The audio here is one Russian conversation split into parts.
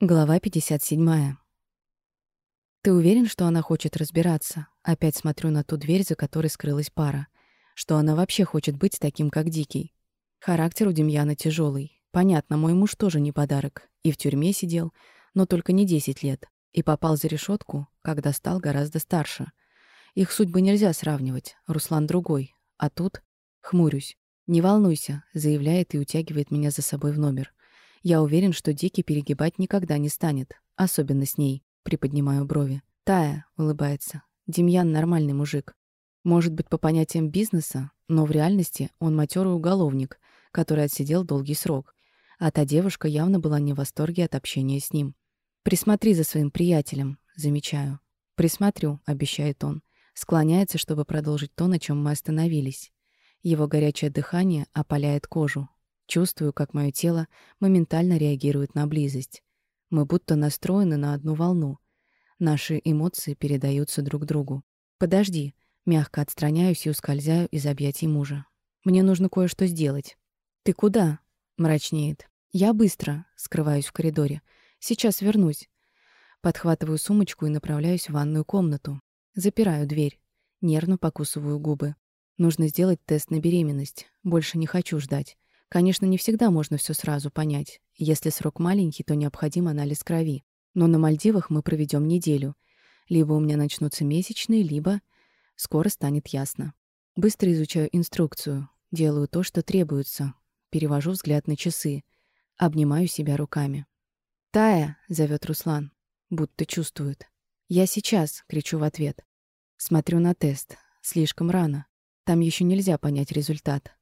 Глава 57. Ты уверен, что она хочет разбираться? Опять смотрю на ту дверь, за которой скрылась пара. Что она вообще хочет быть таким, как Дикий. Характер у Демьяна тяжелый. Понятно, мой муж тоже не подарок. И в тюрьме сидел, но только не 10 лет. И попал за решетку, когда стал гораздо старше. Их судьбы нельзя сравнивать. Руслан другой. А тут хмурюсь. «Не волнуйся», — заявляет и утягивает меня за собой в номер. Я уверен, что Дикий перегибать никогда не станет, особенно с ней. Приподнимаю брови. Тая улыбается. Демьян нормальный мужик. Может быть, по понятиям бизнеса, но в реальности он матерый уголовник, который отсидел долгий срок. А та девушка явно была не в восторге от общения с ним. «Присмотри за своим приятелем», — замечаю. «Присмотрю», — обещает он. Склоняется, чтобы продолжить то, на чем мы остановились. Его горячее дыхание опаляет кожу, Чувствую, как мое тело моментально реагирует на близость. Мы будто настроены на одну волну. Наши эмоции передаются друг другу. «Подожди», мягко отстраняюсь и ускользаю из объятий мужа. «Мне нужно кое-что сделать». «Ты куда?» — мрачнеет. «Я быстро», — скрываюсь в коридоре. «Сейчас вернусь». Подхватываю сумочку и направляюсь в ванную комнату. Запираю дверь. Нервно покусываю губы. Нужно сделать тест на беременность. Больше не хочу ждать. Конечно, не всегда можно все сразу понять. Если срок маленький, то необходим анализ крови. Но на Мальдивах мы проведем неделю. Либо у меня начнутся месячные, либо скоро станет ясно. Быстро изучаю инструкцию, делаю то, что требуется, перевожу взгляд на часы, обнимаю себя руками. «Тая!» — зовет Руслан, будто чувствует. «Я сейчас!» — кричу в ответ. Смотрю на тест. Слишком рано. Там еще нельзя понять результат.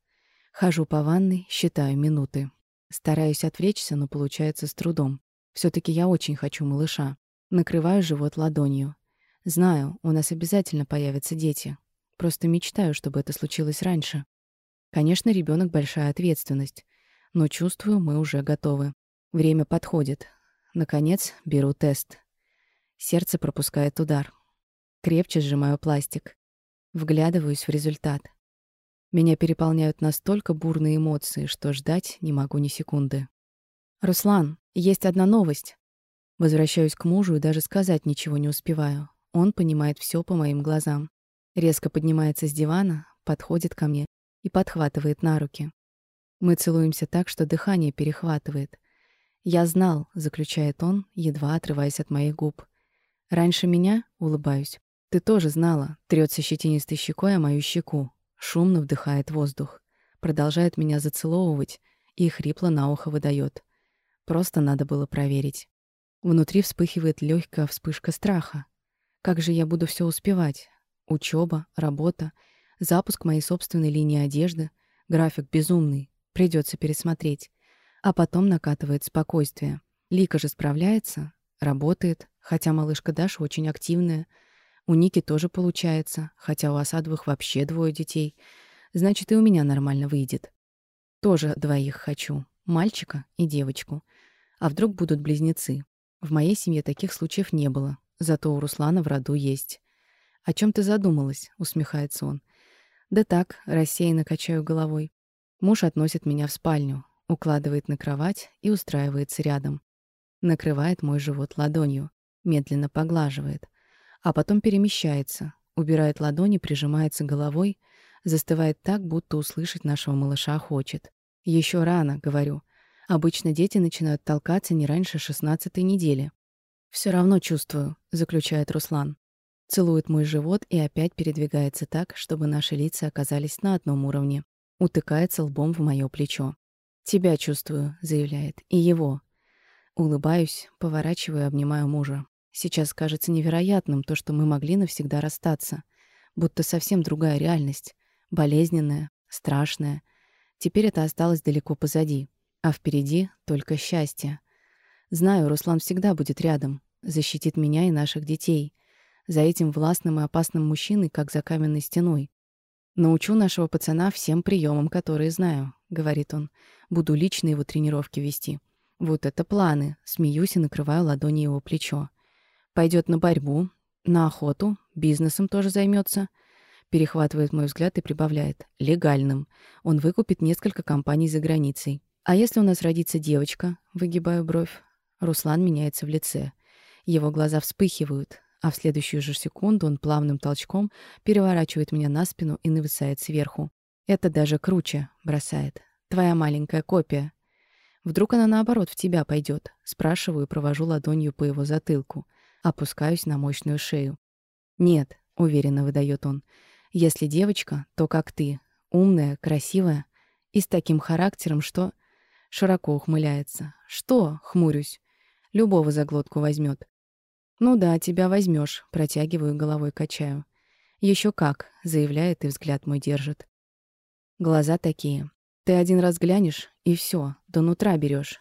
Хожу по ванной, считаю минуты. Стараюсь отвлечься, но получается с трудом. все таки я очень хочу малыша. Накрываю живот ладонью. Знаю, у нас обязательно появятся дети. Просто мечтаю, чтобы это случилось раньше. Конечно, ребенок большая ответственность. Но чувствую, мы уже готовы. Время подходит. Наконец, беру тест. Сердце пропускает удар. Крепче сжимаю пластик. Вглядываюсь в результат. Меня переполняют настолько бурные эмоции, что ждать не могу ни секунды. «Руслан, есть одна новость». Возвращаюсь к мужу и даже сказать ничего не успеваю. Он понимает все по моим глазам. Резко поднимается с дивана, подходит ко мне и подхватывает на руки. Мы целуемся так, что дыхание перехватывает. «Я знал», — заключает он, едва отрываясь от моих губ. «Раньше меня?» — улыбаюсь. «Ты тоже знала», — трется щетинистой щекой о мою щеку. Шумно вдыхает воздух. Продолжает меня зацеловывать и хрипло на ухо выдает. Просто надо было проверить. Внутри вспыхивает легкая вспышка страха. Как же я буду все успевать? Учеба, работа, запуск моей собственной линии одежды, график безумный, придется пересмотреть. А потом накатывает спокойствие. Лика же справляется, работает, хотя малышка Даша очень активная — у Ники тоже получается, хотя у Осадовых вообще двое детей. Значит, и у меня нормально выйдет. Тоже двоих хочу. Мальчика и девочку. А вдруг будут близнецы? В моей семье таких случаев не было. Зато у Руслана в роду есть. «О чем ты задумалась?» — усмехается он. «Да так», — рассеянно качаю головой. Муж относит меня в спальню, укладывает на кровать и устраивается рядом. Накрывает мой живот ладонью, медленно поглаживает а потом перемещается, убирает ладони, прижимается головой, застывает так, будто услышать нашего малыша хочет. Еще рано, говорю. Обычно дети начинают толкаться не раньше шестнадцатой недели. Все равно чувствую, заключает Руслан. Целует мой живот и опять передвигается так, чтобы наши лица оказались на одном уровне. Утыкается лбом в мое плечо. «Тебя чувствую», — заявляет, — «и его». Улыбаюсь, поворачиваю, обнимаю мужа. Сейчас кажется невероятным то, что мы могли навсегда расстаться. Будто совсем другая реальность. Болезненная, страшная. Теперь это осталось далеко позади. А впереди только счастье. Знаю, Руслан всегда будет рядом. Защитит меня и наших детей. За этим властным и опасным мужчиной, как за каменной стеной. «Научу нашего пацана всем приемам, которые знаю», — говорит он. «Буду лично его тренировки вести». Вот это планы. Смеюсь и накрываю ладони его плечо. Пойдет на борьбу, на охоту, бизнесом тоже займется. Перехватывает мой взгляд и прибавляет. Легальным. Он выкупит несколько компаний за границей. А если у нас родится девочка? Выгибаю бровь. Руслан меняется в лице. Его глаза вспыхивают, а в следующую же секунду он плавным толчком переворачивает меня на спину и нависает сверху. Это даже круче, бросает. Твоя маленькая копия. Вдруг она наоборот в тебя пойдет. Спрашиваю и провожу ладонью по его затылку. Опускаюсь на мощную шею. Нет, уверенно выдает он. Если девочка, то как ты. Умная, красивая и с таким характером, что... Широко ухмыляется. Что? Хмурюсь. Любого за глотку возьмет. Ну да, тебя возьмешь, протягиваю головой, качаю. Еще как, заявляет и взгляд мой держит. Глаза такие. Ты один раз глянешь, и все, до нутра берешь.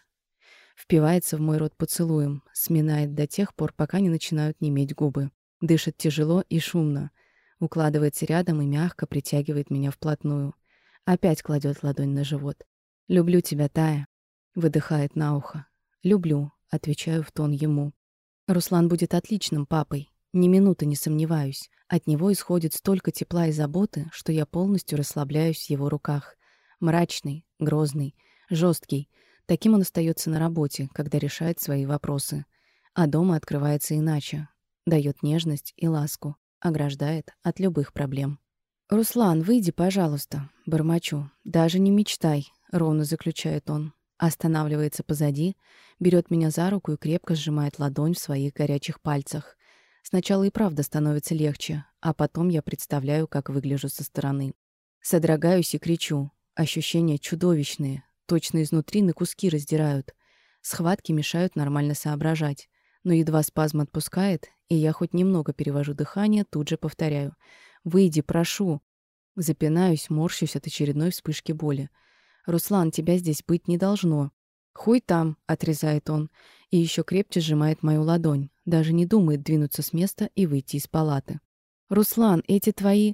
Впивается в мой рот поцелуем, сминает до тех пор, пока не начинают неметь губы. Дышит тяжело и шумно. Укладывается рядом и мягко притягивает меня вплотную. Опять кладет ладонь на живот. «Люблю тебя, Тая», — выдыхает на ухо. «Люблю», — отвечаю в тон ему. Руслан будет отличным папой, ни минуты не сомневаюсь. От него исходит столько тепла и заботы, что я полностью расслабляюсь в его руках. Мрачный, грозный, жесткий. Таким он остается на работе, когда решает свои вопросы. А дома открывается иначе. Дает нежность и ласку ограждает от любых проблем. «Руслан, выйди, пожалуйста», — бормочу. «Даже не мечтай», — ровно заключает он. Останавливается позади, берет меня за руку и крепко сжимает ладонь в своих горячих пальцах. Сначала и правда становится легче, а потом я представляю, как выгляжу со стороны. Содрогаюсь и кричу. Ощущения чудовищные, точно изнутри на куски раздирают. Схватки мешают нормально соображать. Но едва спазм отпускает, и я хоть немного перевожу дыхание, тут же повторяю. «Выйди, прошу!» Запинаюсь, морщусь от очередной вспышки боли. «Руслан, тебя здесь быть не должно». «Хуй там», — отрезает он, и еще крепче сжимает мою ладонь, даже не думает двинуться с места и выйти из палаты. «Руслан, эти твои...»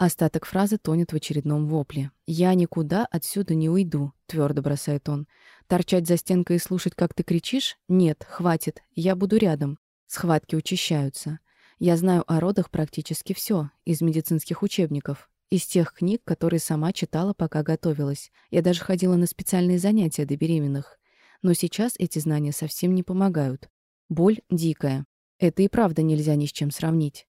Остаток фразы тонет в очередном вопле. «Я никуда отсюда не уйду», — твердо бросает он. «Торчать за стенкой и слушать, как ты кричишь? Нет, хватит, я буду рядом. Схватки учащаются. Я знаю о родах практически все из медицинских учебников, из тех книг, которые сама читала, пока готовилась. Я даже ходила на специальные занятия для беременных. Но сейчас эти знания совсем не помогают. Боль дикая. Это и правда нельзя ни с чем сравнить.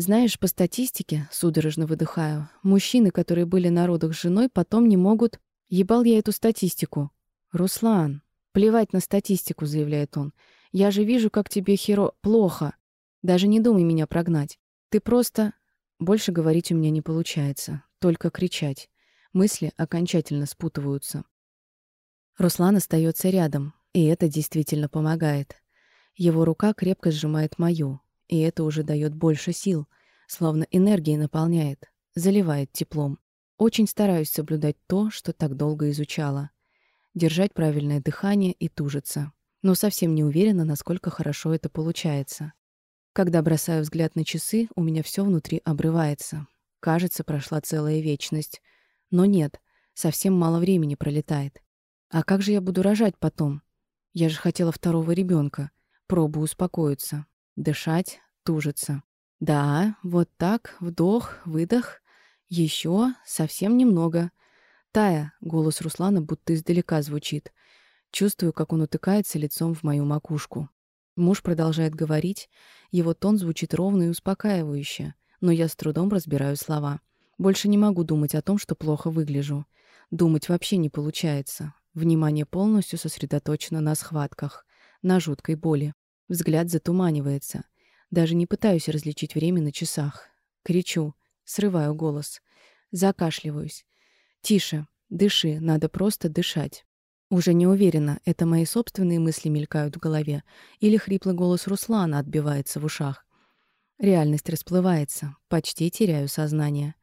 Знаешь, по статистике, судорожно выдыхаю, мужчины, которые были на родах с женой, потом не могут... Ебал я эту статистику. Руслан, плевать на статистику, заявляет он. Я же вижу, как тебе, Хиро, плохо. Даже не думай меня прогнать. Ты просто... Больше говорить у меня не получается. Только кричать. Мысли окончательно спутываются. Руслан остается рядом, и это действительно помогает. Его рука крепко сжимает мою, и это уже дает больше сил, словно энергией наполняет, заливает теплом. Очень стараюсь соблюдать то, что так долго изучала. Держать правильное дыхание и тужиться но совсем не уверена, насколько хорошо это получается. Когда бросаю взгляд на часы, у меня все внутри обрывается. Кажется, прошла целая вечность. Но нет, совсем мало времени пролетает. А как же я буду рожать потом? Я же хотела второго ребенка. Пробую успокоиться. Дышать, тужиться. Да, вот так, вдох, выдох. Еще совсем немного. Тая, голос Руслана будто издалека звучит. Чувствую, как он утыкается лицом в мою макушку. Муж продолжает говорить, его тон звучит ровно и успокаивающе, но я с трудом разбираю слова. Больше не могу думать о том, что плохо выгляжу. Думать вообще не получается. Внимание полностью сосредоточено на схватках, на жуткой боли. Взгляд затуманивается. Даже не пытаюсь различить время на часах. Кричу, срываю голос. Закашливаюсь. «Тише, дыши, надо просто дышать». Уже не уверена, это мои собственные мысли мелькают в голове, или хриплый голос Руслана отбивается в ушах. Реальность расплывается, почти теряю сознание.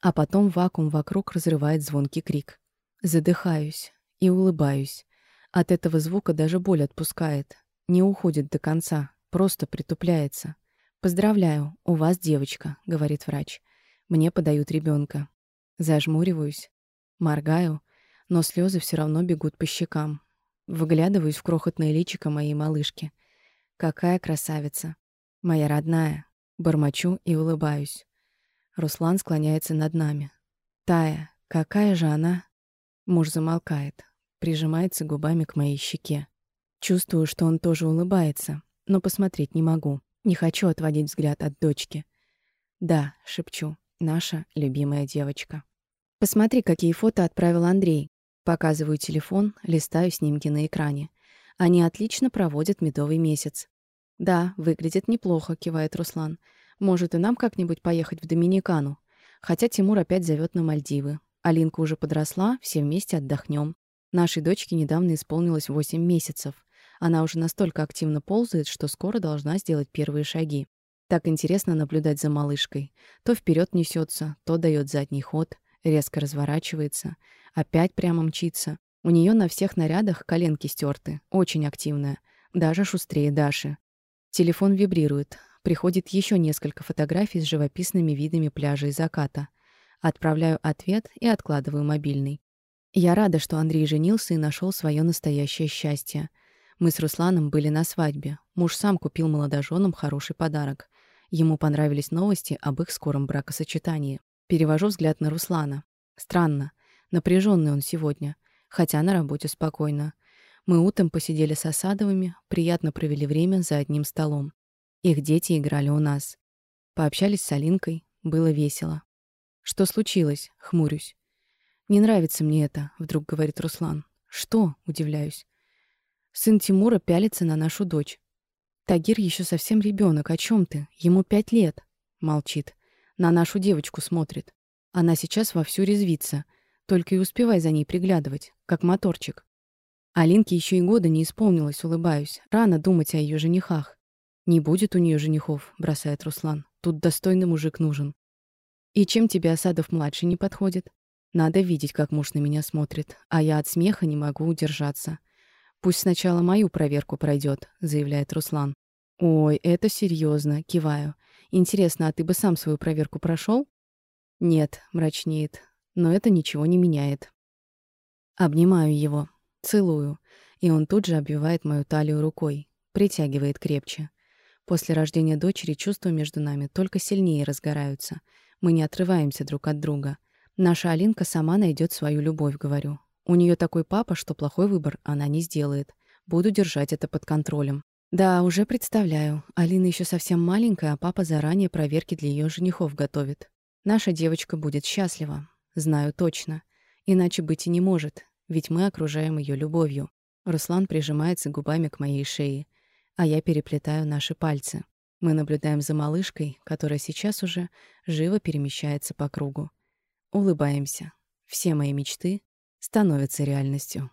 А потом вакуум вокруг разрывает звонкий крик. Задыхаюсь и улыбаюсь. От этого звука даже боль отпускает. Не уходит до конца, просто притупляется. «Поздравляю, у вас девочка», — говорит врач. Мне подают ребенка. Зажмуриваюсь, моргаю — но слезы все равно бегут по щекам. Выглядываюсь в крохотное личико моей малышки. Какая красавица. Моя родная. Бормочу и улыбаюсь. Руслан склоняется над нами. Тая, какая же она? Муж замолкает, прижимается губами к моей щеке. Чувствую, что он тоже улыбается, но посмотреть не могу. Не хочу отводить взгляд от дочки. «Да», — шепчу, — «наша любимая девочка». «Посмотри, какие фото отправил Андрей». Показываю телефон, листаю снимки на экране. Они отлично проводят медовый месяц. «Да, выглядит неплохо», — кивает Руслан. «Может, и нам как-нибудь поехать в Доминикану? Хотя Тимур опять зовет на Мальдивы. Алинка уже подросла, все вместе отдохнем. Нашей дочке недавно исполнилось 8 месяцев. Она уже настолько активно ползает, что скоро должна сделать первые шаги. Так интересно наблюдать за малышкой. То вперед несется, то дает задний ход, резко разворачивается, опять прямо мчится. У нее на всех нарядах коленки стерты, очень активная, даже шустрее Даши. Телефон вибрирует. Приходит еще несколько фотографий с живописными видами пляжа и заката. Отправляю ответ и откладываю мобильный. Я рада, что Андрей женился и нашел свое настоящее счастье. Мы с Русланом были на свадьбе. Муж сам купил молодоженам хороший подарок. Ему понравились новости об их скором бракосочетании. Перевожу взгляд на Руслана. Странно. Напряженный он сегодня. Хотя на работе спокойно. Мы утром посидели с Осадовыми, приятно провели время за одним столом. Их дети играли у нас. Пообщались с Алинкой. Было весело. «Что случилось?» — хмурюсь. «Не нравится мне это», — вдруг говорит Руслан. «Что?» — удивляюсь. Сын Тимура пялится на нашу дочь. «Тагир еще совсем ребенок. О чем ты? Ему пять лет». Молчит. На нашу девочку смотрит. Она сейчас вовсю резвится. Только и успевай за ней приглядывать, как моторчик. Алинке еще и года не исполнилось, улыбаюсь. Рано думать о ее женихах. «Не будет у нее женихов», — бросает Руслан. «Тут достойный мужик нужен». «И чем тебе Осадов-младший не подходит?» Надо видеть, как муж на меня смотрит, а я от смеха не могу удержаться. «Пусть сначала мою проверку пройдет, заявляет Руслан. «Ой, это серьезно, киваю. «Интересно, а ты бы сам свою проверку прошел? «Нет», — мрачнеет, «но это ничего не меняет». Обнимаю его, целую, и он тут же обвивает мою талию рукой, притягивает крепче. После рождения дочери чувства между нами только сильнее разгораются. Мы не отрываемся друг от друга. Наша Алинка сама найдет свою любовь, говорю. У нее такой папа, что плохой выбор она не сделает. Буду держать это под контролем. Да, уже представляю. Алина еще совсем маленькая, а папа заранее проверки для ее женихов готовит. Наша девочка будет счастлива. Знаю точно. Иначе быть и не может, ведь мы окружаем ее любовью. Руслан прижимается губами к моей шее, а я переплетаю наши пальцы. Мы наблюдаем за малышкой, которая сейчас уже живо перемещается по кругу. Улыбаемся. Все мои мечты становятся реальностью.